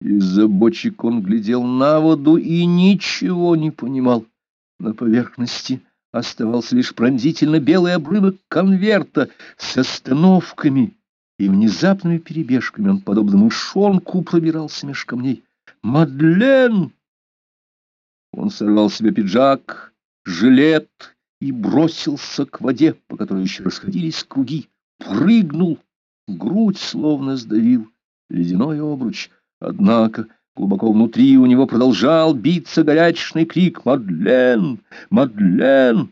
Из-за бочек он глядел на воду и ничего не понимал. На поверхности оставался лишь пронзительно белый обрывок конверта с остановками и внезапными перебежками. Он, подобно мышонку, пробирался меж камней. «Мадлен!» Он сорвал себе пиджак, жилет и бросился к воде, по которой еще расходились круги. Прыгнул, грудь словно сдавил ледяной обруч. Однако глубоко внутри у него продолжал биться горячечный крик «Мадлен! Мадлен!».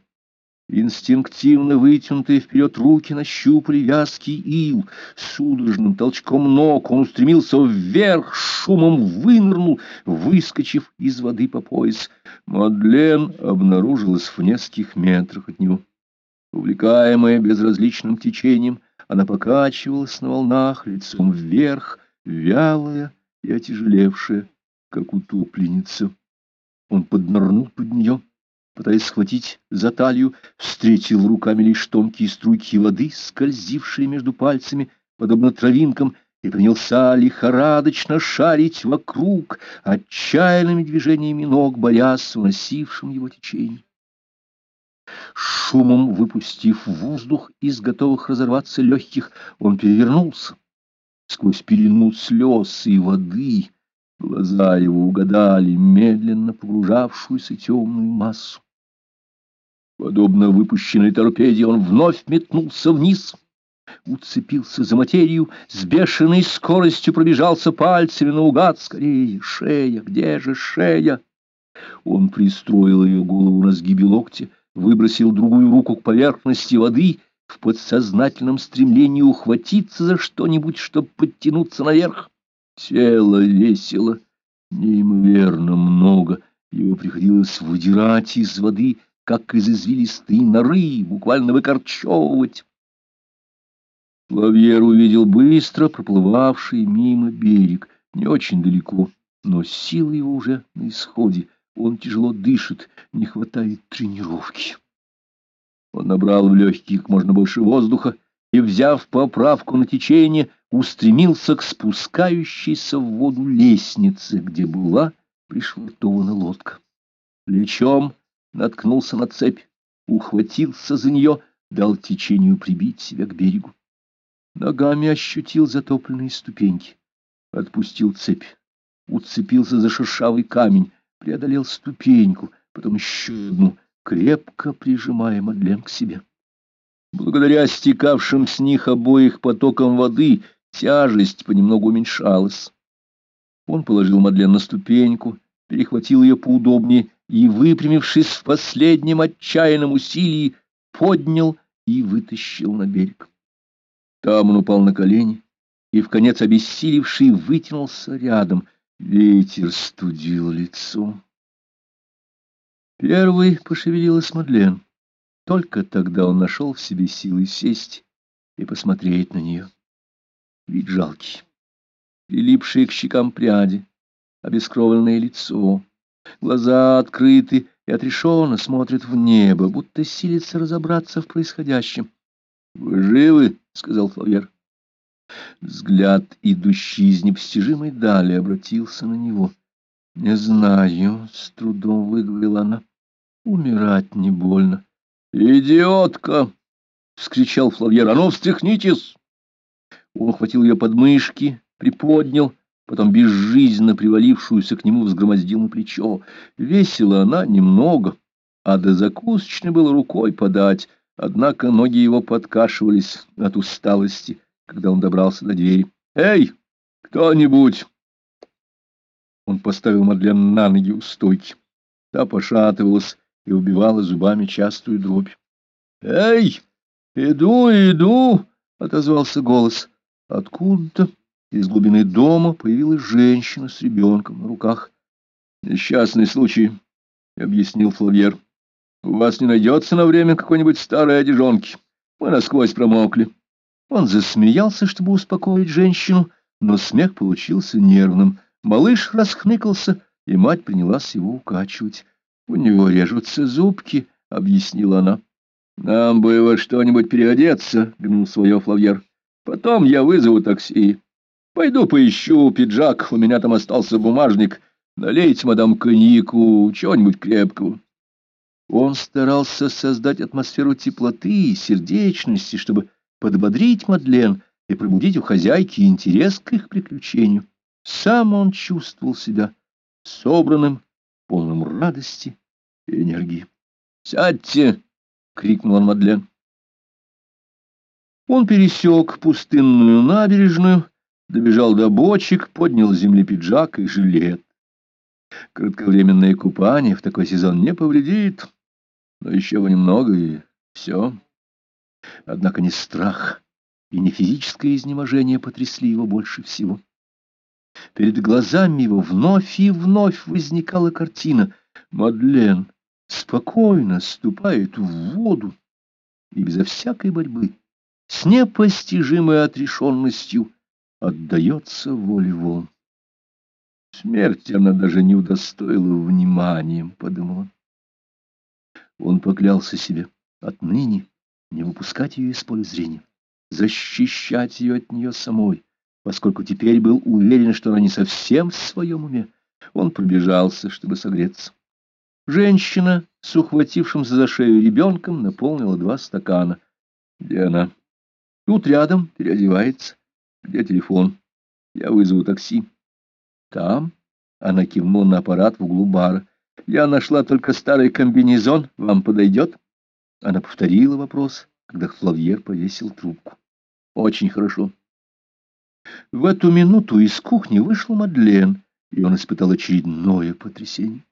Инстинктивно вытянутые вперед руки нащупали вязкий ил. Судорожным толчком ног он устремился вверх, шумом вынырнул, выскочив из воды по пояс. Мадлен обнаружилась в нескольких метрах от него. Увлекаемая безразличным течением, она покачивалась на волнах лицом вверх, вялая и отяжелевшая, как утопленница. Он поднырнул под нее пытаясь схватить за талию, встретил руками лишь тонкие струйки воды, скользившие между пальцами, подобно травинкам, и принялся лихорадочно шарить вокруг, отчаянными движениями ног, борясь с уносившим его течением. Шумом выпустив воздух из готовых разорваться легких, он перевернулся. Сквозь пелену слез и воды глаза его угадали медленно погружавшуюся темную массу. Подобно выпущенной торпеде, он вновь метнулся вниз, уцепился за материю, с бешеной скоростью пробежался пальцами наугад. Скорее, шея, где же шея? Он пристроил ее голову на сгибе локтя, выбросил другую руку к поверхности воды в подсознательном стремлении ухватиться за что-нибудь, чтобы подтянуться наверх. Тело весело, неимоверно много. Его приходилось выдирать из воды, как из извилистой норы, буквально выкорчевывать. Лавьер увидел быстро проплывавший мимо берег, не очень далеко, но силы его уже на исходе. Он тяжело дышит, не хватает тренировки. Он набрал в легких как можно больше воздуха и, взяв поправку на течение, устремился к спускающейся в воду лестнице, где была пришвартована лодка. Плечом наткнулся на цепь, ухватился за нее, дал течению прибить себя к берегу. Ногами ощутил затопленные ступеньки, отпустил цепь, уцепился за шершавый камень, преодолел ступеньку, потом еще одну, крепко прижимая Мадлен к себе. Благодаря стекавшим с них обоих потокам воды тяжесть понемногу уменьшалась. Он положил Мадлен на ступеньку, перехватил ее поудобнее и, выпрямившись в последнем отчаянном усилии, поднял и вытащил на берег. Там он упал на колени и, в конец обессилевший, вытянулся рядом. Ветер студил лицо. Первый пошевелилась Мадлен. Только тогда он нашел в себе силы сесть и посмотреть на нее. Вид жалкий. Прилипшие к щекам пряди, обескровленное лицо, Глаза открыты и отрешенно смотрят в небо, будто силится разобраться в происходящем. — Вы живы? — сказал Флавьер. Взгляд, идущий из непостижимой дали, обратился на него. — Не знаю, — с трудом выговорила она. — Умирать не больно. — Идиотка! — вскричал Флавьер. — А ну, встряхнитесь! Он хватил ее подмышки, приподнял — потом безжизненно привалившуюся к нему взгромоздил на плечо. Весила она немного, а до закусочной было рукой подать, однако ноги его подкашивались от усталости, когда он добрался до двери. «Эй, кто-нибудь!» Он поставил Мадлен на ноги у стойки. Та пошатывалась и убивала зубами частую дробь. «Эй, иду, иду!» — отозвался голос. Откуда-то из глубины дома появилась женщина с ребенком на руках. «Несчастный случай», — объяснил Флавьер. «У вас не найдется на время какой-нибудь старой одежонки. Мы насквозь промокли». Он засмеялся, чтобы успокоить женщину, но смех получился нервным. Малыш расхныкался, и мать принялась его укачивать. «У него режутся зубки», — объяснила она. «Нам бы во что-нибудь переодеться», — гнул свое Флавьер. «Потом я вызову такси». Пойду поищу пиджак, у меня там остался бумажник. Налейте, мадам, коньяку, чего-нибудь крепкого. Он старался создать атмосферу теплоты и сердечности, чтобы подбодрить Мадлен и пробудить у хозяйки интерес к их приключению. Сам он чувствовал себя собранным, полным радости и энергии. «Сядьте!» — крикнул он Мадлен. Он пересек пустынную набережную, добежал до бочек, поднял с земли пиджак и жилет. Кратковременное купание в такой сезон не повредит, но еще бы немного и все. Однако не страх и не физическое изнеможение потрясли его больше всего. Перед глазами его вновь и вновь возникала картина. Мадлен спокойно ступает в воду и безо всякой борьбы, с непостижимой отрешенностью отдается воле волн. Смерть она даже не удостоила вниманием, — подумал он. Он поклялся себе отныне не выпускать ее из поля зрения, защищать ее от нее самой, поскольку теперь был уверен, что она не совсем в своем уме. Он пробежался, чтобы согреться. Женщина с ухватившимся за шею ребенком наполнила два стакана. Где она? Тут рядом, переодевается. Где телефон? Я вызову такси. Там. Она кивнула на аппарат в углу бара. Я нашла только старый комбинезон. Вам подойдет? Она повторила вопрос, когда Флавьер повесил трубку. Очень хорошо. В эту минуту из кухни вышла Мадлен, и он испытал очередное потрясение.